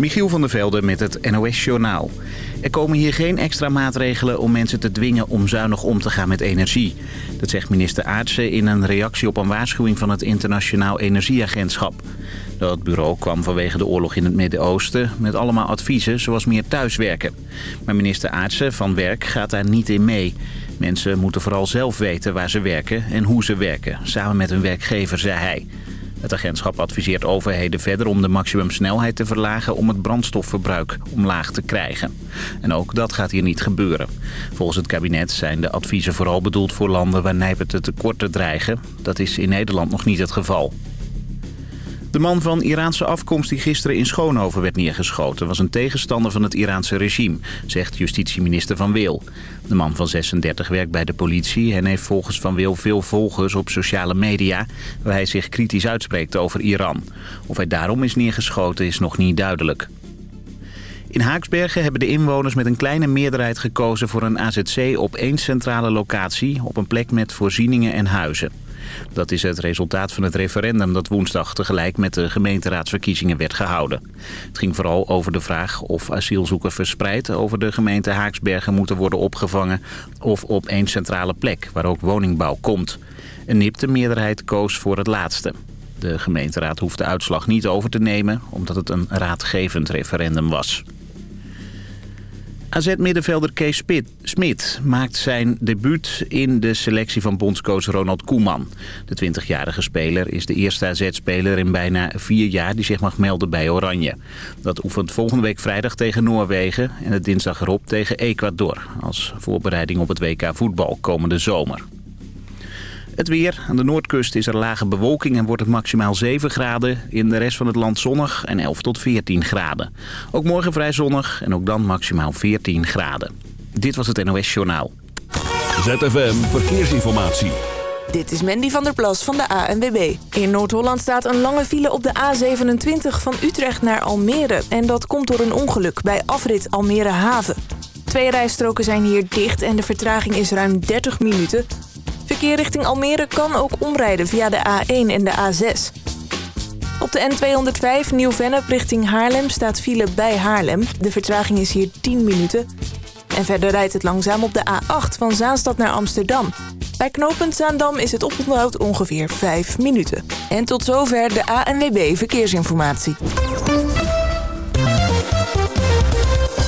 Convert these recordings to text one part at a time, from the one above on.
Michiel van der Velde met het NOS-journaal. Er komen hier geen extra maatregelen om mensen te dwingen om zuinig om te gaan met energie. Dat zegt minister Aartsen in een reactie op een waarschuwing van het Internationaal Energieagentschap. Dat bureau kwam vanwege de oorlog in het Midden-Oosten met allemaal adviezen zoals meer thuiswerken. Maar minister Aartsen van Werk gaat daar niet in mee. Mensen moeten vooral zelf weten waar ze werken en hoe ze werken, samen met hun werkgever, zei hij. Het agentschap adviseert overheden verder om de maximumsnelheid te verlagen om het brandstofverbruik omlaag te krijgen. En ook dat gaat hier niet gebeuren. Volgens het kabinet zijn de adviezen vooral bedoeld voor landen waar nijpende tekorten dreigen. Dat is in Nederland nog niet het geval. De man van Iraanse afkomst die gisteren in Schoonhoven werd neergeschoten... was een tegenstander van het Iraanse regime, zegt justitieminister Van Wil. De man van 36 werkt bij de politie en heeft volgens Van Wil veel volgers op sociale media... waar hij zich kritisch uitspreekt over Iran. Of hij daarom is neergeschoten is nog niet duidelijk. In Haaksbergen hebben de inwoners met een kleine meerderheid gekozen voor een AZC op één centrale locatie... op een plek met voorzieningen en huizen. Dat is het resultaat van het referendum dat woensdag tegelijk met de gemeenteraadsverkiezingen werd gehouden. Het ging vooral over de vraag of asielzoekers verspreid over de gemeente Haaksbergen moeten worden opgevangen of op één centrale plek waar ook woningbouw komt. Een nipte meerderheid koos voor het laatste. De gemeenteraad hoeft de uitslag niet over te nemen omdat het een raadgevend referendum was. AZ-middenvelder Kees Smit maakt zijn debuut in de selectie van bondscoach Ronald Koeman. De 20-jarige speler is de eerste AZ-speler in bijna vier jaar die zich mag melden bij Oranje. Dat oefent volgende week vrijdag tegen Noorwegen en het dinsdag erop tegen Ecuador... als voorbereiding op het WK voetbal komende zomer. Het weer. Aan de noordkust is er lage bewolking en wordt het maximaal 7 graden. In de rest van het land zonnig en 11 tot 14 graden. Ook morgen vrij zonnig en ook dan maximaal 14 graden. Dit was het NOS Journaal. ZFM Verkeersinformatie. Dit is Mandy van der Plas van de ANWB. In Noord-Holland staat een lange file op de A27 van Utrecht naar Almere. En dat komt door een ongeluk bij afrit Almere Haven. Twee rijstroken zijn hier dicht en de vertraging is ruim 30 minuten... Verkeer richting Almere kan ook omrijden via de A1 en de A6. Op de N205 Nieuw-Vennep richting Haarlem staat file bij Haarlem. De vertraging is hier 10 minuten. En verder rijdt het langzaam op de A8 van Zaanstad naar Amsterdam. Bij knooppunt Zaandam is het oponthoud ongeveer 5 minuten. En tot zover de ANWB Verkeersinformatie.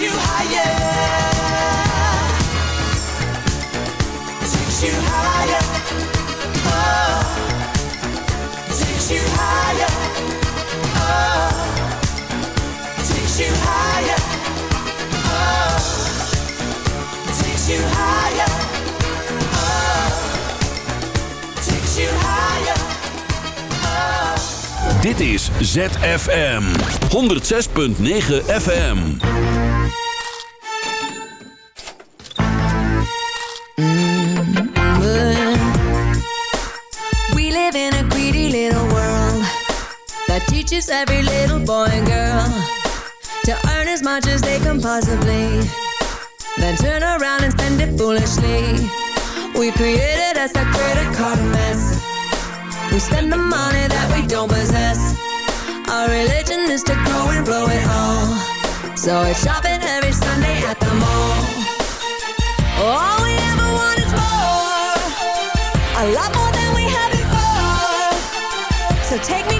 you high. Dit is ZFM 106.9 FM. We live in a greedy little world that teaches every little boy and girl to earn as much as they can possibly, then turn around and spend it foolishly. We created us a credit card mess. We spend the money that we don't possess. Our religion is to grow and blow it all. So it's shopping every Sunday at the mall. All we ever want is more. A lot more than we had before. So take me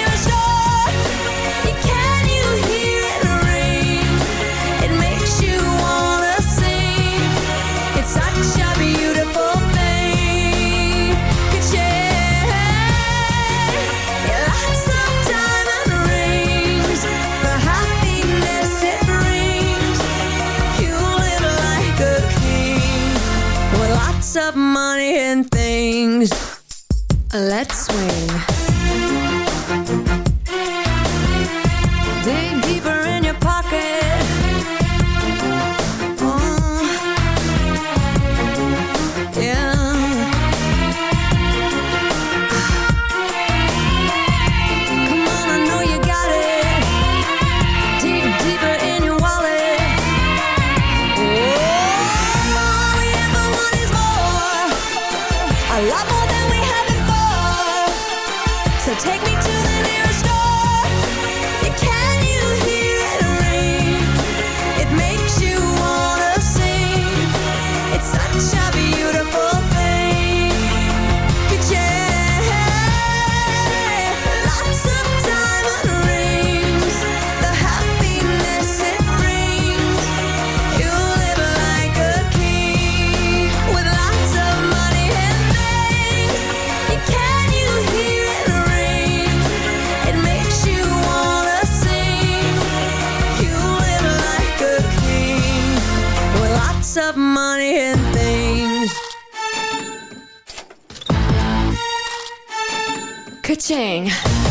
Let's swing. money, and things. Ka-ching.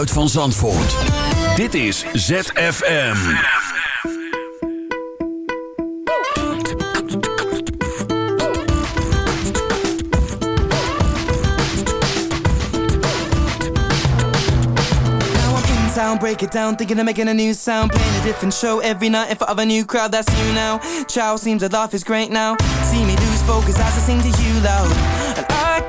Geluid van Zandvoort. Dit is ZFM. Now I'm break it down, thinking of making a new sound. Playing a different show every night in front of a new crowd, that's you now. Chow seems to laugh is great now. See me lose focus as I sing to you loud.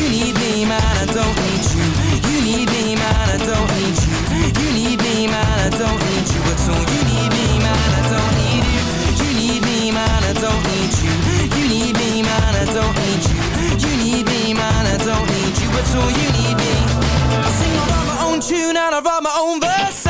you need me, man, I don't need you. You need me, man, I don't need you. You need me, man, I don't need you at all. You need me, man, I don't need you. You need me, man, I don't need you. You need me, man, I don't need you. You need me, man, I don't need you at all. You need me. I write my own tune and I write my own verse.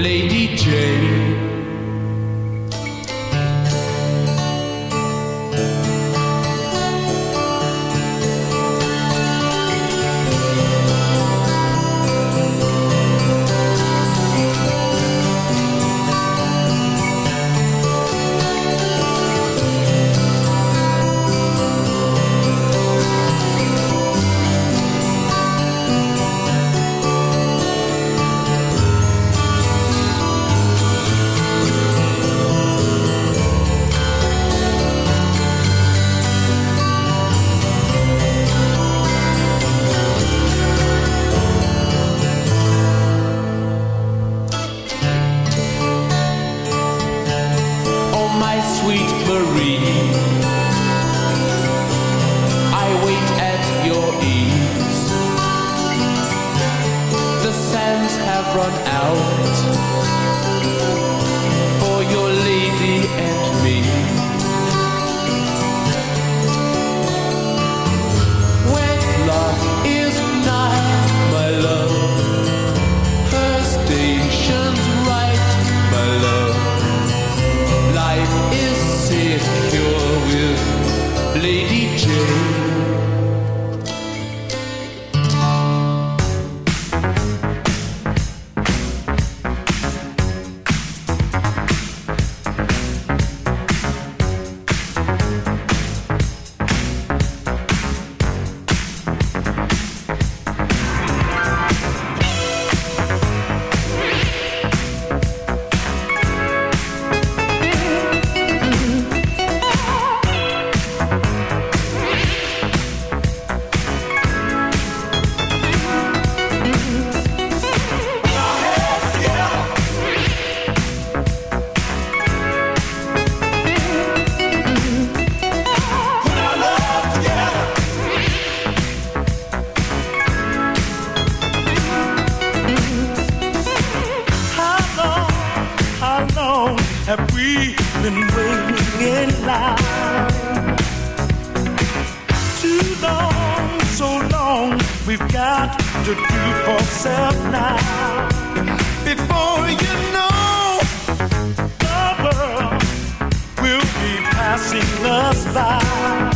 Lady Jane. we've got to do for self now. Before you know, the world will be passing us by.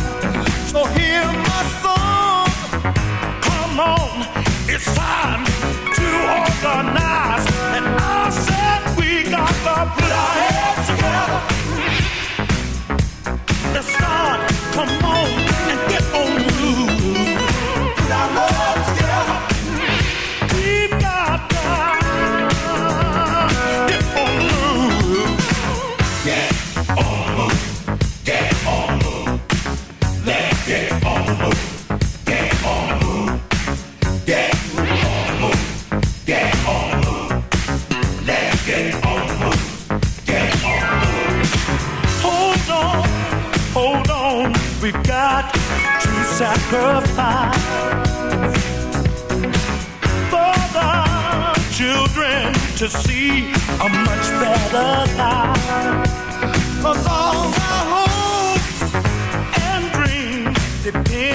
sacrifice for the children to see a much better life. Cause all my hopes and dreams depend.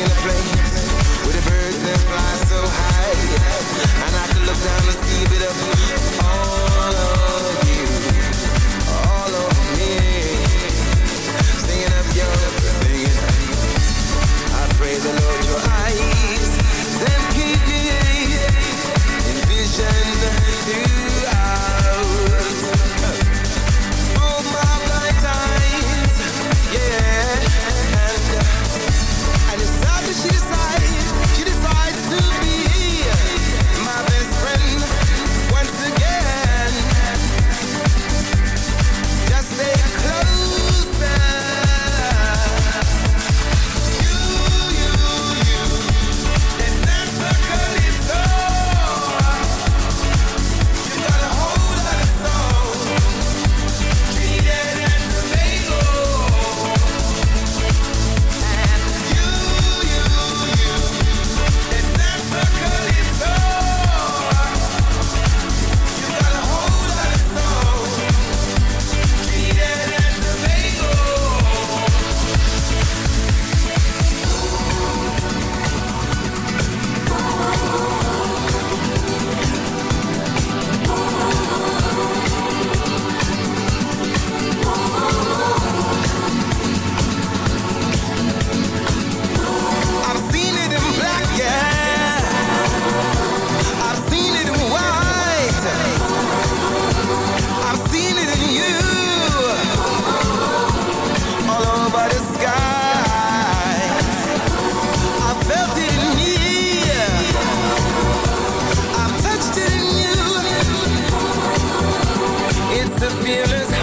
in a plane the feelings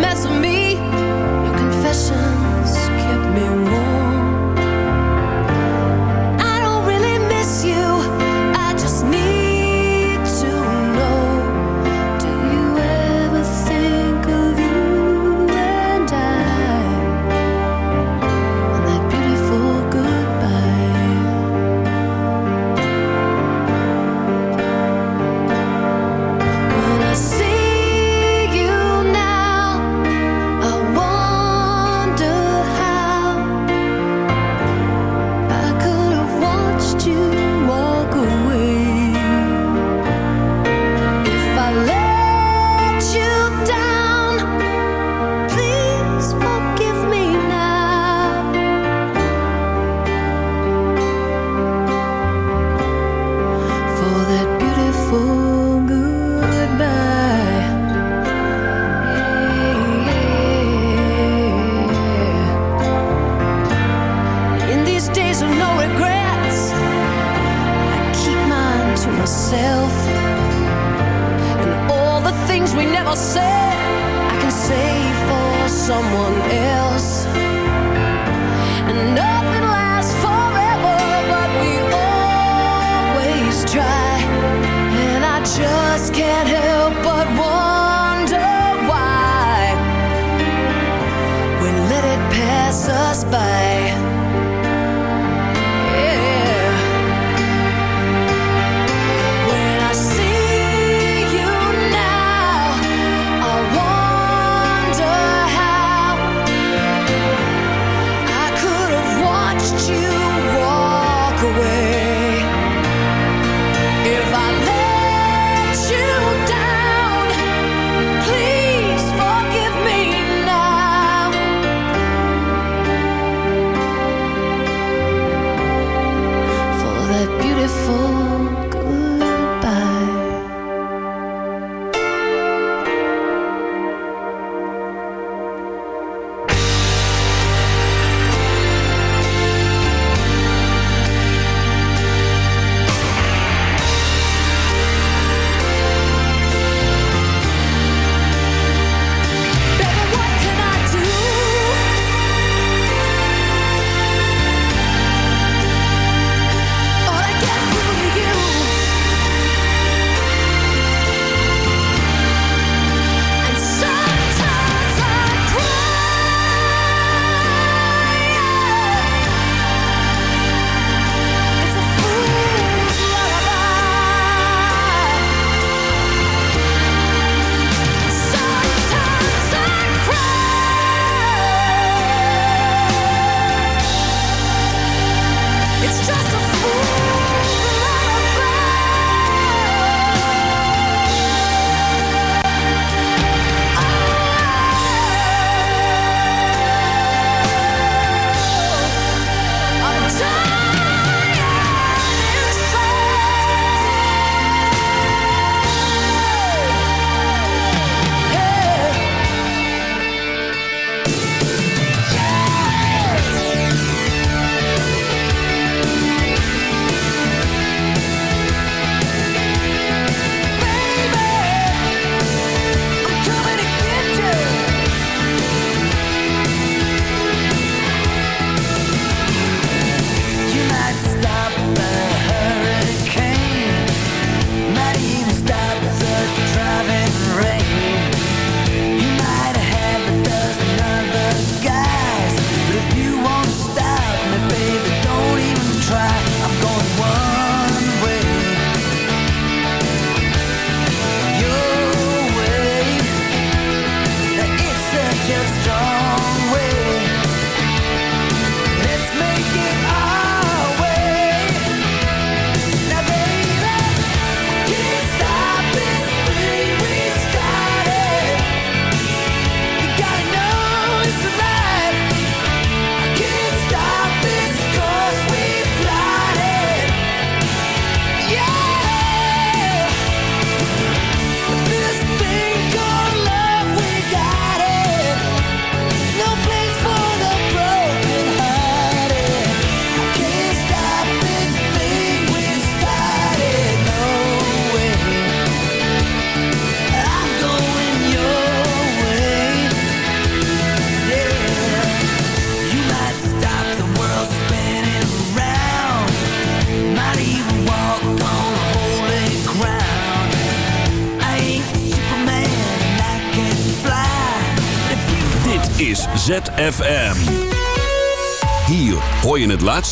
mess of me.